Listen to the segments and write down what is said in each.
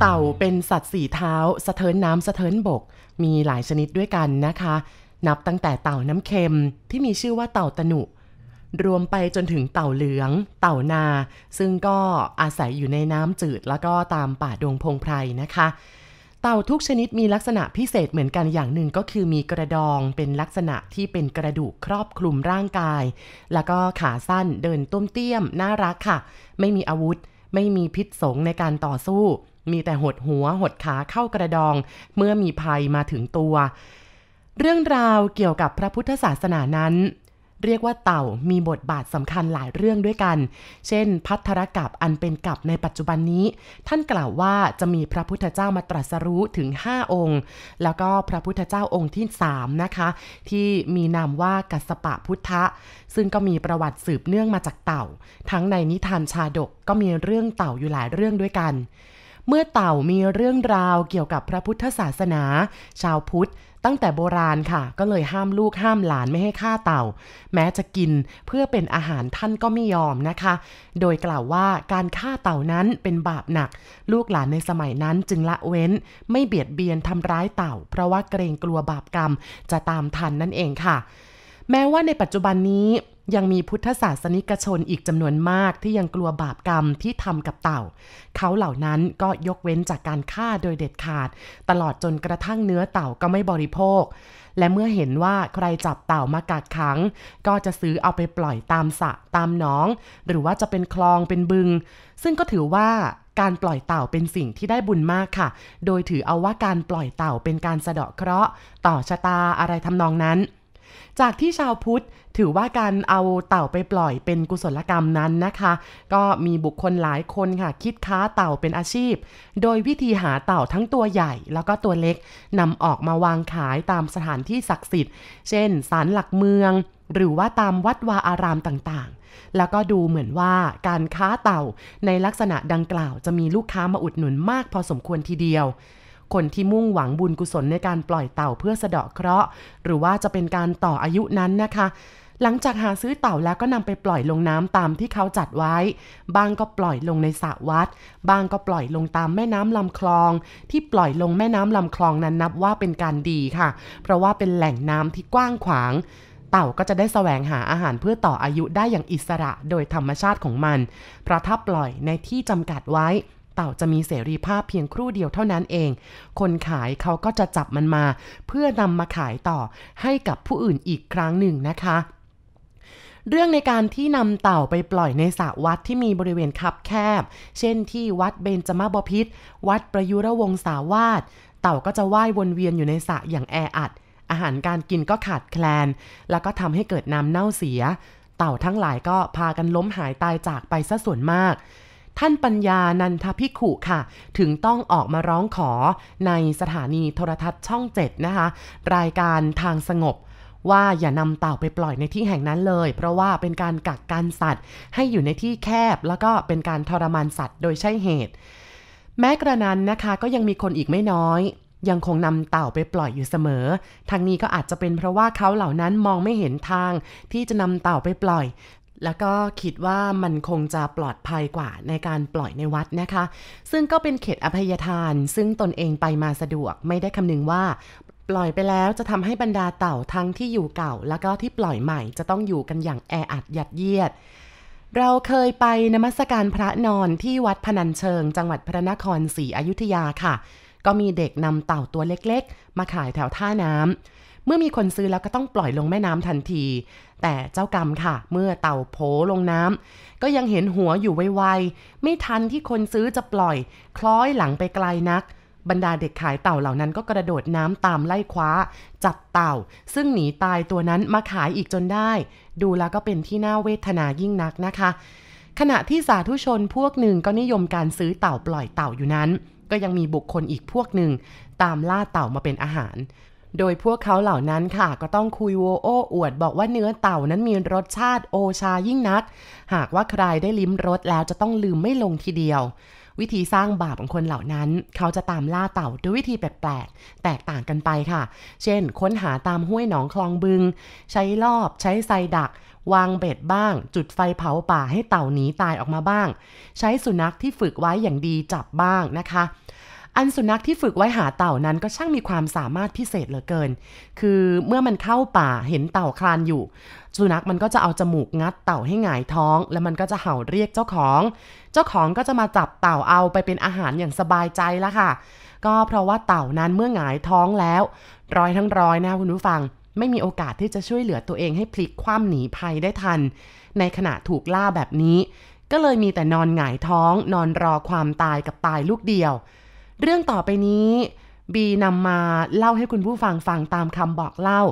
เต่าเป็นสัตว์สี่เท้า สะเทินน้ำสะเทินบก มีหลายชนิดด้วยกันนะคะ นับตั้งแต่เต่าน้ำเค็มที่มีชื่อว่าเต่าตะนุ รวมไปจนถึงเต่าเหลือง เต่านา ซึ่งก็อาศัยอยู่ในน้ำจืดแล้วก็ตามป่าดงพงไพรนะคะ เต่าทุกชนิดมีลักษณะพิเศษเหมือนกันอย่างหนึ่งก็คือมีกระดองเป็นลักษณะที่เป็นกระดูกครอบคลุมร่างกาย แล้วก็ขาสั้นเดินต้มเตี้ยมน่ารักค่ะ ไม่มีอาวุธ ไม่มีพิษสงในการต่อสู้ มีแต่หดหัวหดขาเข้ากระดอง เมื่อมีภัยมาถึงตัว เรื่องราวเกี่ยวกับพระพุทธศาสนานั้น เรียกว่าเต่ามีบทบาทสำคัญหลายเรื่องด้วยกัน เช่น พัทธรกับอันเป็นกับในปัจจุบันนี้ ท่านกล่าวว่าจะมีพระพุทธเจ้ามาตรัสรู้ถึง 5 องค์ แล้วก็พระพุทธเจ้าองค์ที่ 3 นะคะ ที่มีนามว่ากัสสปะพุทธะ ซึ่งก็มีประวัติสืบเนื่องมาจากเต่า ทั้งในนิทานชาดกก็มีเรื่องเต่าอยู่หลายเรื่องด้วยกัน เมื่อเต่ามีเรื่องราวเกี่ยวกับพระพุทธศาสนา ชาวพุทธ ตั้งแต่โบราณค่ะ ก็เลยห้ามลูกห้ามหลานไม่ให้ฆ่าเต่า แม้จะกินเพื่อเป็นอาหารท่านก็ไม่ยอมนะคะ โดยกล่าวว่าการฆ่าเต่านั้นเป็นบาปหนัก ลูกหลานในสมัยนั้นจึงละเว้น ไม่เบียดเบียนทำร้ายเต่า เพราะว่าเกรงกลัวบาปกรรมจะตามทันนั่นเองค่ะ แม้ว่าในปัจจุบันนี้ ยังมีพุทธศาสนิกชนอีกจำนวนมากที่ยังกลัวบาปกรรมที่ทำกับเต่า เขาเหล่านั้นก็ยกเว้นจากการฆ่าโดยเด็ดขาด ตลอดจนกระทั่งเนื้อเต่าก็ไม่บริโภค และเมื่อเห็นว่าใครจับเต่ามากักขัง ก็จะซื้อเอาไปปล่อยตามสระตามหนอง หรือว่าจะเป็นคลองเป็นบึง ซึ่งก็ถือว่าการปล่อยเต่าเป็นสิ่งที่ได้บุญมากค่ะ โดยถือเอาว่าการปล่อยเต่าเป็นการสะเดาะเคราะห์ ต่อชะตาอะไรทำนองนั้น จากที่ชาวพุทธถือว่าการเอาเต่าไปปล่อยเป็นกุศลกรรมนั้นนะคะ ก็มีบุคคลหลายคนค่ะ คิดค้าเต่าเป็นอาชีพ โดยวิธีหาเต่าทั้งตัวใหญ่แล้วก็ตัวเล็กนำออกมาวางขายตามสถานที่ศักดิ์สิทธิ์ เช่นศาลหลักเมือง หรือว่าตามวัดวาอารามต่างๆ แล้วก็ดูเหมือนว่าการค้าเต่าในลักษณะดังกล่าว จะมีลูกค้ามาอุดหนุนมากพอสมควรทีเดียว คนที่มุ่งหวังบุญกุศลในการปล่อยเต่าเพื่อสะเดาะเคราะห์ หรือว่าจะเป็นการต่ออายุนั้นนะคะ หลังจากหาซื้อเต่าแล้วก็นำไปปล่อยลงน้ำตามที่เขาจัดไว้ บางก็ปล่อยลงในสระวัด บางก็ปล่อยลงตามแม่น้ำลำคลอง ที่ปล่อยลงแม่น้ำลำคลองนั้นนับว่าเป็นการดีค่ะ เพราะว่าเป็นแหล่งน้ำที่กว้างขวางเต่าก็จะได้แสวงหาอาหารเพื่อต่ออายุได้อย่างอิสระโดยธรรมชาติของมัน เพราะถ้าปล่อยในที่จำกัดไว้ เต่าจะมีเสรีภาพเพียงครู่เดียวเท่านั้นเอง คนขายเขาก็จะจับมันมา เพื่อนำมาขายต่อให้กับผู้อื่นอีกครั้งหนึ่งนะคะเรื่องในการที่นำเต่าไปปล่อยในสระวัดที่มีบริเวณคับแคบ เช่นที่วัดเบญจมาบพิษ วัดประยุรวงศาวาสเต่าก็จะว่ายวนเวียนอยู่ในสระอย่างแออัด อาหารการกินก็ขาดแคลน แล้วก็ทำให้เกิดน้ำเน่าเสีย เต่าทั้งหลายก็พากันล้มหายตายจากไปซะส่วนมาก ท่านปัญญานันทพิขุค่ะ ถึงต้องออกมาร้องขอในสถานีโทรทัศน์ช่องเจ็ดนะคะ รายการทางสงบว่าอย่านำเต่าไปปล่อยในที่แห่งนั้นเลย เพราะว่าเป็นการกักกันสัตว์ ให้อยู่ในที่แคบ แล้วก็เป็นการทรมานสัตว์โดยใช่เหตุ แม้กระนั้นนะคะก็ยังมีคนอีกไม่น้อย ยังคงนำเต่าไปปล่อยอยู่เสมอทางนี้ก็อาจจะเป็นเพราะว่าเขาเหล่านั้นมองไม่เห็นทางที่จะนำเต่าไปปล่อย แล้วก็คิดว่ามันคงจะปลอดภัยกว่าในการปล่อยในวัดนะคะ ซึ่งก็เป็นเขตอภัยทาน ซึ่งตนเองไปมาสะดวกไม่ได้คำนึงว่า ปล่อยไปแล้วจะทำให้บรรดาเต่าทั้งที่อยู่เก่า แล้วก็ที่ปล่อยใหม่จะต้องอยู่กันอย่างแออัดยัดเยียด เราเคยไปนมัสการพระนอนที่วัดพนัญเชิง จังหวัดพระนครศรีอยุธยาค่ะ ก็มีเด็กนำเต่าตัวเล็กๆ มาขายแถวท่าน้ำ เมื่อมีคนซื้อแล้วก็ต้องปล่อยลงแม่น้ำทันที แต่เจ้ากรรมค่ะ เมื่อเต่าโผลงน้ำก็ยังเห็นหัวอยู่ไวๆ ไม่ทันที่คนซื้อจะปล่อย คล้อยหลังไปไกลนัก บรรดาเด็กขายเต่าเหล่านั้นก็กระโดดน้ำตามไล่คว้า จับเต่า ซึ่งหนีตายตัวนั้นมาขายอีกจนได้ ดูแล้วก็เป็นที่น่าเวทนายิ่งนักนะคะ ขณะที่สาธุชนพวกหนึ่งก็นิยมการซื้อเต่าปล่อยเต่าอยู่นั้น ก็ยังมีบุคคลอีกพวกหนึ่งตามล่าเต่ามาเป็นอาหาร โดยพวกเขาเหล่านั้นค่ะ ก็ต้องคุยโวโอ้อวด บอกว่าเนื้อเต่านั้นมีรสชาติโอชายิ่งนัก หากว่าใครได้ลิ้มรสแล้วจะต้องลืมไม่ลงทีเดียว วิธีสร้างบาปของคนเหล่านั้น เขาจะตามล่าเต่าด้วยวิธีแปลกๆ แตกต่างกันไปค่ะ เช่น ค้นหาตามห้วยหนองคลองบึง ใช้ลอบใช้ไซดัก วางเบ็ดบ้าง จุดไฟเผาป่าให้เต่าหนีตายออกมาบ้าง ใช้สุนัขที่ฝึกไว้อย่างดีจับบ้างนะคะ อันสุนัขที่ฝึกไว้หาเต่านั้นก็ช่างมีความสามารถพิเศษเหลือเกิน คือเมื่อมันเข้าป่าเห็นเต่าคลานอยู่ สุนัขมันก็จะเอาจมูกงัดเต่าให้หงายท้อง แล้วมันก็จะเห่าเรียกเจ้าของ เจ้าของก็จะมาจับเต่าเอาไปเป็นอาหารอย่างสบายใจล้วค่ะ ก็เพราะว่าเต่านั้นเมื่อหงายท้องแล้ว ร้อยทั้งร้อยนะคุณผู้ฟัง ไม่มีโอกาสที่จะช่วยเหลือตัวเองให้พลิกคว่ำหนีภัยได้ทัน ในขณะถูกล่าแบบนี้ ก็เลยมีแต่นอนหงายท้อง นอนรอความตายกับตายลูกเดียว เรื่องต่อไปนี้บีนำมาเล่าให้คุณผู้ฟังฟังตามคำบอกเล่า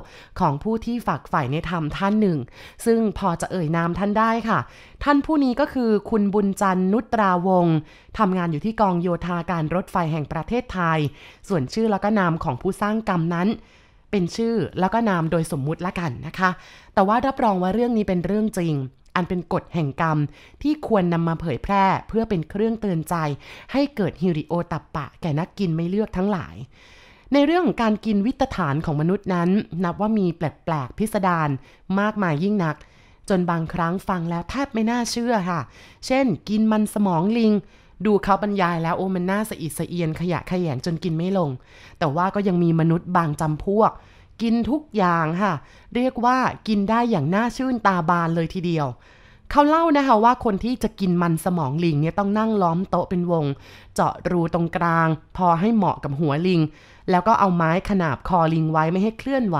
ของผู้ที่ฝักใฝ่ในธรรมท่านหนึ่ง ซึ่งพอจะเอ่ยนามท่านได้ค่ะ ท่านผู้นี้ก็คือคุณบุญจันทร์นุตราวงศ์ทำงานอยู่ที่กองโยธาการรถไฟแห่งประเทศไทย ส่วนชื่อแล้วก็นามของผู้สร้างกรรมนั้น เป็นชื่อแล้วก็นามโดยสมมุติละกันนะคะ แต่ว่ารับรองว่าเรื่องนี้เป็นเรื่องจริง อันเป็นกฎแห่งกรรมที่ควรนำมาเผยแพร่เพื่อเป็นเครื่องเตือนใจ ให้เกิดฮิริโอตับปะ แก่นักกินไม่เลือกทั้งหลาย ในเรื่องของการกินวิตฐานของมนุษย์นั้น นับว่ามีแปลกๆพิสดารมากมายยิ่งนัก จนบางครั้งฟังแล้วแทบไม่น่าเชื่อค่ะ เช่น กินมันสมองลิงดูเขาบรรยายแล้วโอ้มันน่าสะอิดสะเอียนขยะขยงจนกินไม่ลง แต่ว่าก็ยังมีมนุษย์บางจำพวก กินทุกอย่างค่ะ เรียกว่ากินได้อย่างน่าชื่นตาบานเลยทีเดียวเขาเล่านะคะว่าคนที่จะกินมันสมองลิงเนี่ยต้องนั่งล้อมโต๊ะเป็นวง เจาะรูตรงกลาง พอให้เหมาะกับหัวลิง แล้วก็เอาไม้ขนาบคอลิงไว้ไม่ให้เคลื่อนไหว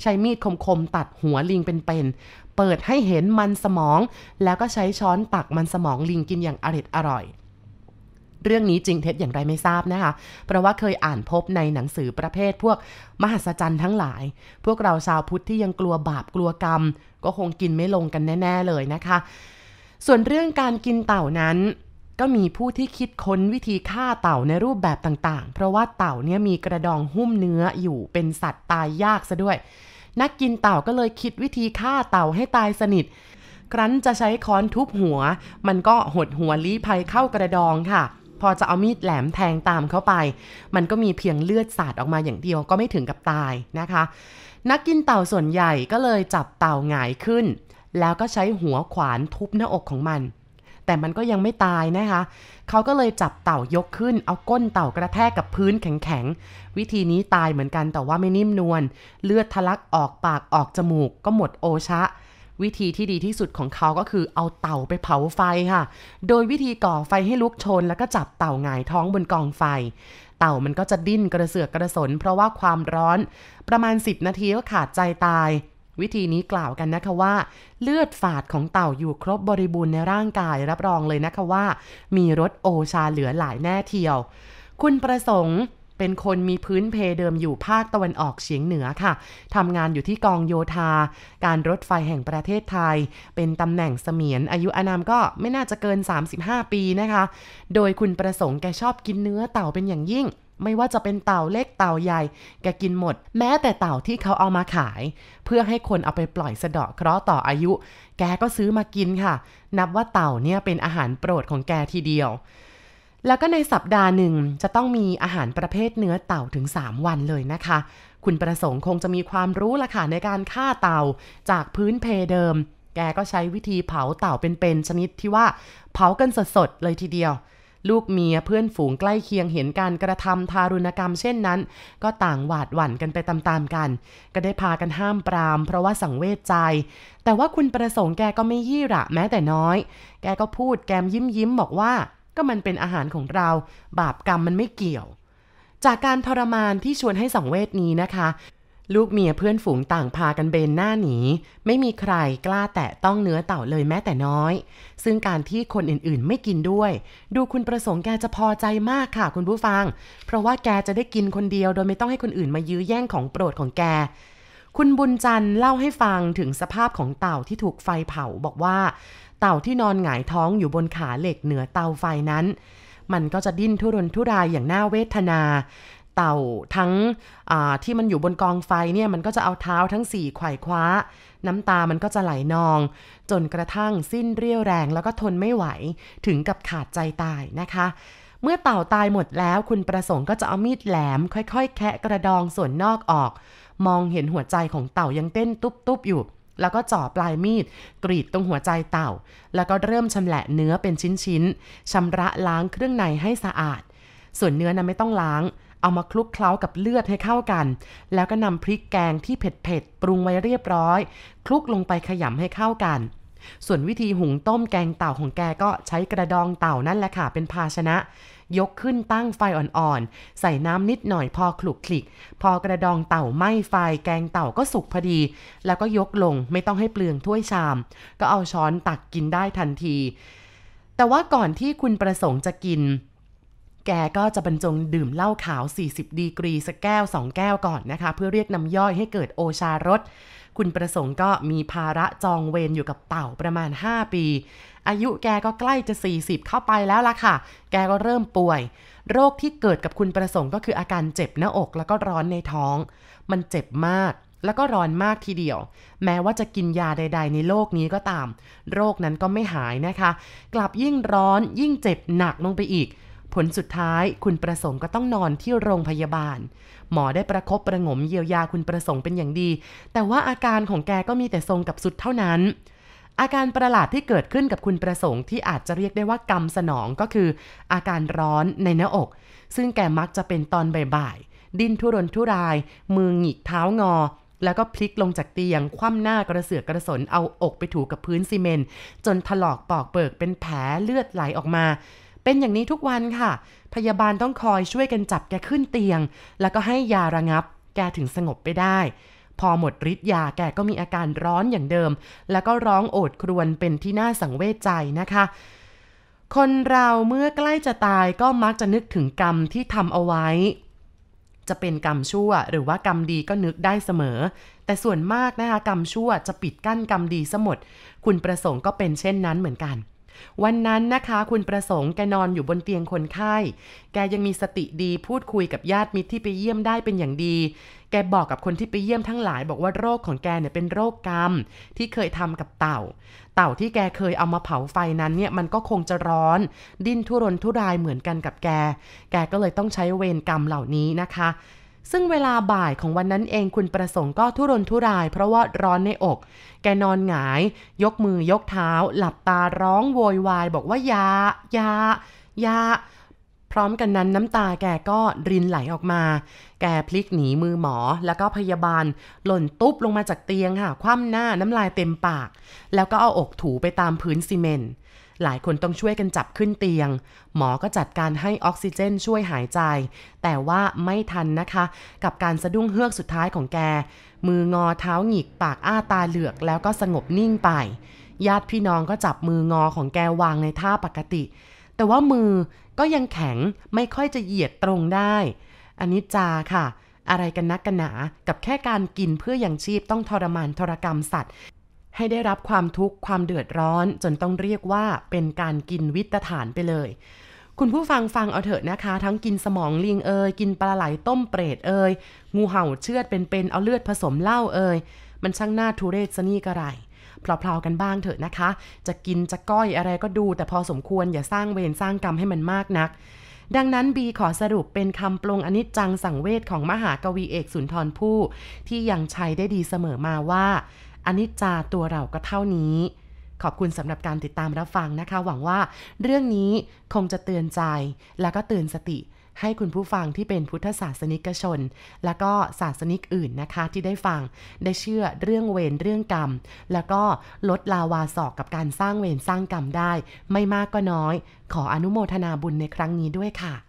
ใช้มีดคมๆตัดหัวลิงเป็นๆเปิดให้เห็นมันสมอง แล้วก็ใช้ช้อนตักมันสมองลิงกินอย่างอร็ดอร่อย เรื่องนี้จริงเท็จอย่างไรไม่ทราบนะคะ เพราะว่าเคยอ่านพบในหนังสือประเภทพวกมหัศจรรย์ทั้งหลาย พวกเราชาวพุทธที่ยังกลัวบาปกลัวกรรม ก็คงกินไม่ลงกันแน่ ๆ เลยนะคะ ส่วนเรื่องการกินเต่านั้นก็มีผู้ที่คิดค้นวิธีฆ่าเต่าในรูปแบบต่างๆ เพราะว่าเต่าเนี่ยมีกระดองหุ้มเนื้ออยู่เป็นสัตว์ตายยากซะด้วย นักกินเต่าก็เลยคิดวิธีฆ่าเต่าให้ตายสนิท ครั้นจะใช้ค้อนทุบหัว มันก็หดหัวลี้ภัยเข้ากระดองค่ะ พอจะเอามีดแหลมแทงตามเข้าไป มันก็มีเพียงเลือดสาดออกมาอย่างเดียวก็ไม่ถึงกับตายนะคะ นักกินเต่าส่วนใหญ่ก็เลยจับเต่าหงายขึ้น แล้วก็ใช้หัวขวานทุบหน้าอกของมัน แต่มันก็ยังไม่ตายนะคะ เขาก็เลยจับเต่ายกขึ้น เอาก้นเต่ากระแทกกับพื้นแข็งๆ วิธีนี้ตายเหมือนกันแต่ว่าไม่นิ่มนวล เลือดทะลักออกปากออกจมูกก็หมดโอชะ วิธีที่ดีที่สุดของเขาก็คือเอาเต่าไปเผาไฟค่ะ โดยวิธีก่อไฟให้ลุกชน แล้วก็จับเต่าหงายท้องบนกองไฟ เต่ามันก็จะดิ้นกระเสือกกระสน เพราะว่าความร้อนประมาณ 10 นาทีก็ขาดใจตาย วิธีนี้กล่าวกันนะคะว่า เลือดฝาดของเต่าอยู่ครบบริบูรณ์ในร่างกายรับรองเลยนะคะว่า มีรสโอชาเหลือหลายแน่เทียว คุณประสงค์ เป็นคนมีพื้นเพเดิมอยู่ภาคตะวันออกเฉียงเหนือค่ะ ทำงานอยู่ที่กองโยธา การรถไฟแห่งประเทศไทย เป็นตำแหน่งเสมียน อายุอานามก็ไม่น่าจะเกิน 35 ปีนะคะ โดยคุณประสงค์แกชอบกินเนื้อเต่าเป็นอย่างยิ่ง ไม่ว่าจะเป็นเต่าเล็กเต่าใหญ่ แกกินหมด แม้แต่เต่าที่เขาเอามาขาย เพื่อให้คนเอาไปปล่อยสะเดาะเคราะห์ต่ออายุ แกก็ซื้อมากินค่ะ นับว่าเต่าเนี่ยเป็นอาหารโปรดของแกทีเดียว แล้วก็ในสัปดาห์หนึ่งจะต้องมีอาหารประเภทเนื้อเต่าถึง 3 วันเลยนะคะ คุณประสงค์คงจะมีความรู้ละค่ะในการฆ่าเต่าจากพื้นเพเดิม แกก็ใช้วิธีเผาเต่าเป็นๆชนิดที่ว่าเผากันสดๆเลยทีเดียว ลูกเมียเพื่อนฝูงใกล้เคียงเห็นการกระทำทารุณกรรมเช่นนั้น ก็ต่างหวาดหวั่นกันไปตามๆกัน ก็ได้พากันห้ามปราม เพราะว่าสังเวชใจ แต่ว่าคุณประสงค์แกก็ไม่ยี่ระแม้แต่น้อย แกก็พูดแกมยิ้มยิ้มบอกว่า ก็มันเป็นอาหารของเรา บาปกรรมมันไม่เกี่ยว จากการทรมานที่ชวนให้สังเวชนี้นะคะ ลูกเมียเพื่อนฝูงต่างพากันเบนหน้าหนี ไม่มีใครกล้าแตะต้องเนื้อเต่าเลยแม้แต่น้อย ซึ่งการที่คนอื่นๆ ไม่กินด้วย ดูคุณประสงค์แกจะพอใจมากค่ะคุณผู้ฟัง เพราะว่าแกจะได้กินคนเดียวโดยไม่ต้องให้คนอื่นมายื้อแย่งของโปรดของแกคุณบุญจันทร์เล่าให้ฟังถึงสภาพของเต่าที่ถูกไฟเผาบอกว่า เต่าที่นอนหงายท้องอยู่บนขาเหล็กเหนือเตาไฟนั้น มันก็จะดิ้นทุรนทุรายอย่างน่าเวทนา เต่าทั้งที่มันอยู่บนกองไฟเนี่ยมันก็จะเอาเท้าทั้งสี่ไขว่คว้า น้ำตามันก็จะไหลนอง จนกระทั่งสิ้นเรี่ยวแรงแล้วก็ทนไม่ไหวถึงกับขาดใจตายนะคะเมื่อเต่าตายหมดแล้วคุณประสงค์ก็จะเอามีดแหลม ค่อยๆ แคะกระดองส่วนนอกออก มองเห็นหัวใจของเต่ายังเต้นตุ๊บๆอยู่ แล้วก็จ่อปลายมีด กรีดตรงหัวใจเต่า แล้วก็เริ่มชำแหละเนื้อเป็นชิ้นๆชำระล้างเครื่องในให้สะอาด ส่วนเนื้อนั้นไม่ต้องล้าง เอามาคลุกเคล้ากับเลือดให้เข้ากัน แล้วก็นำพริกแกงที่เผ็ดๆปรุงไว้เรียบร้อย คลุกลงไปขยำให้เข้ากันส่วนวิธีหุงต้มแกงเต่าของแกก็ใช้กระดองเต่านั่นแหละค่ะเป็นภาชนะ ยกขึ้นตั้งไฟอ่อนๆ ใส่น้ำนิดหน่อยพอคลุกคลิก พอกระดองเต่าไหม้ไฟแกงเต่าก็สุกพอดี แล้วก็ยกลงไม่ต้องให้เปลืองถ้วยชาม ก็เอาช้อนตักกินได้ทันที แต่ว่าก่อนที่คุณประสงค์จะกินแกก็จะบรรจงดื่มเหล้าขาว 40 ดีกรีสักแก้ว 2 แก้วก่อนนะคะ เพื่อเรียกน้ำย่อยให้เกิดโอชารส คุณประสงค์ก็มีภาระจองเวรอยู่กับเต่าประมาณ 5 ปี อายุแกก็ใกล้จะ 40 เข้าไปแล้วล่ะค่ะ แกก็เริ่มป่วย โรคที่เกิดกับคุณประสงค์ก็คืออาการเจ็บหน้าอกแล้วก็ร้อนในท้อง มันเจ็บมากแล้วก็ร้อนมากทีเดียว แม้ว่าจะกินยาใด ๆ ในโลกนี้ก็ตาม โรคนั้นก็ไม่หายนะคะ กลับยิ่งร้อนยิ่งเจ็บหนักลงไปอีก ผลสุดท้ายคุณประสงค์ก็ต้องนอนที่โรงพยาบาล หมอได้ประคบประงมเยียวยาคุณประสงค์เป็นอย่างดี แต่ว่าอาการของแกก็มีแต่ทรงกับสุดเท่านั้น อาการประหลาดที่เกิดขึ้นกับคุณประสงค์ที่อาจจะเรียกได้ว่ากรรมสนองก็คือ อาการร้อนในหน้าอก ซึ่งแกมักจะเป็นตอนบ่ายๆ ดิ้นทุรนทุราย มือหงิกเท้างอ แล้วก็พลิกลงจากเตียง คว่ำหน้ากระเสือกกระสนเอาอกไปถูกับพื้นซีเมนต์จนถลอกปอกเปิกเป็นแผลเลือดไหลออกมา เป็นอย่างนี้ทุกวันค่ะ พยาบาลต้องคอยช่วยกันจับแกขึ้นเตียง แล้วก็ให้ยาระงับ แกถึงสงบไปได้ พอหมดฤทธิ์ยาแกก็มีอาการร้อนอย่างเดิม แล้วก็ร้องโอดครวญเป็นที่น่าสังเวชใจนะคะคนเราเมื่อใกล้จะตายก็มักจะนึกถึงกรรมที่ทำเอาไว้ จะเป็นกรรมชั่วหรือว่ากรรมดีก็นึกได้เสมอ แต่ส่วนมากนะคะกรรมชั่วจะปิดกั้นกรรมดีซะหมด คุณประสงค์ก็เป็นเช่นนั้นเหมือนกัน วันนั้นนะคะคุณประสงค์แกนอนอยู่บนเตียงคนไข้ แกยังมีสติดีพูดคุยกับญาติมิตรที่ไปเยี่ยมได้เป็นอย่างดี แกบอกกับคนที่ไปเยี่ยมทั้งหลาย บอกว่าโรคของแกเนี่ยเป็นโรคกรรม ที่เคยทำกับเต่า เต่าที่แกเคยเอามาเผาไฟนั้นเนี่ยมันก็คงจะร้อน ดิ้นทุรนทุรายเหมือนกันกับแก แกก็เลยต้องใช้เวรกรรมเหล่านี้นะคะ ซึ่งเวลาบ่ายของวันนั้นเองคุณประสงค์ก็ทุรนทุราย เพราะว่าร้อนในอก แกนอนหงาย ยกมือยกเท้า หลับตาร้องโวยวาย บอกว่ายายายาพร้อมกันนั้นน้ำตาแกก็รินไหลออกมา แกพลิกหนีมือหมอแล้วก็พยาบาล หล่นตุ๊บลงมาจากเตียงค่ะ คว่ำหน้าน้ำลายเต็มปาก แล้วก็เอาอกถูไปตามพื้นซีเมนต์ หลายคนต้องช่วยกันจับขึ้นเตียง หมอก็จัดการให้ออกซิเจนช่วยหายใจ แต่ว่าไม่ทันนะคะ กับการสะดุ้งเฮือกสุดท้ายของแก มืองอเท้าหงิกปากอ้าตาเหลือกแล้วก็สงบนิ่งไป ญาติพี่น้องก็จับมืองอของแกวางในท่าปกติ แต่ว่ามือก็ยังแข็งไม่ค่อยจะเหยียดตรงได้อันนี้จาค่ะ อะไรกันนักกันหนา กับแค่การกินเพื่ออยังชีพต้องทรมานทรกรรมสัตว์ ให้ได้รับความทุกข์ความเดือดร้อน จนต้องเรียกว่าเป็นการกินวิตฐานไปเลย คุณผู้ฟังฟังเอาเถอะนะคะ ทั้งกินสมองลิงเอยกินปลาไหลต้มเปรตเอยงูเห่าเชือดเป็นๆเอาเลือดผสมเหล้าเอยมันช่างหน่าทุเรศซะนี่กระไรเพลาๆกันบ้างเถอะนะคะ จะกินจะก้อยอะไรก็ดู แต่พอสมควรอย่าสร้างเวรสร้างกรรมให้มันมากนัก ดังนั้นบีขอสรุปเป็นคำปลงอนิจจังสังเวชของมหากวีเอกสุนทรภู่ที่ยังใช้ได้ดีเสมอมาว่า อนิจจาตัวเราก็เท่านี้ ขอบคุณสำหรับการติดตามรับฟังนะคะ หวังว่าเรื่องนี้คงจะเตือนใจ แล้วก็เตือนสติให้คุณผู้ฟังที่เป็นพุทธศาสนิกชน และก็ศาสนิกอื่นนะคะที่ได้ฟังได้เชื่อเรื่องเวรเรื่องกรรม แล้วก็ลดลาวาศอกกับการสร้างเวรสร้างกรรมได้ ไม่มากก็น้อย ขออนุโมทนาบุญในครั้งนี้ด้วยค่ะ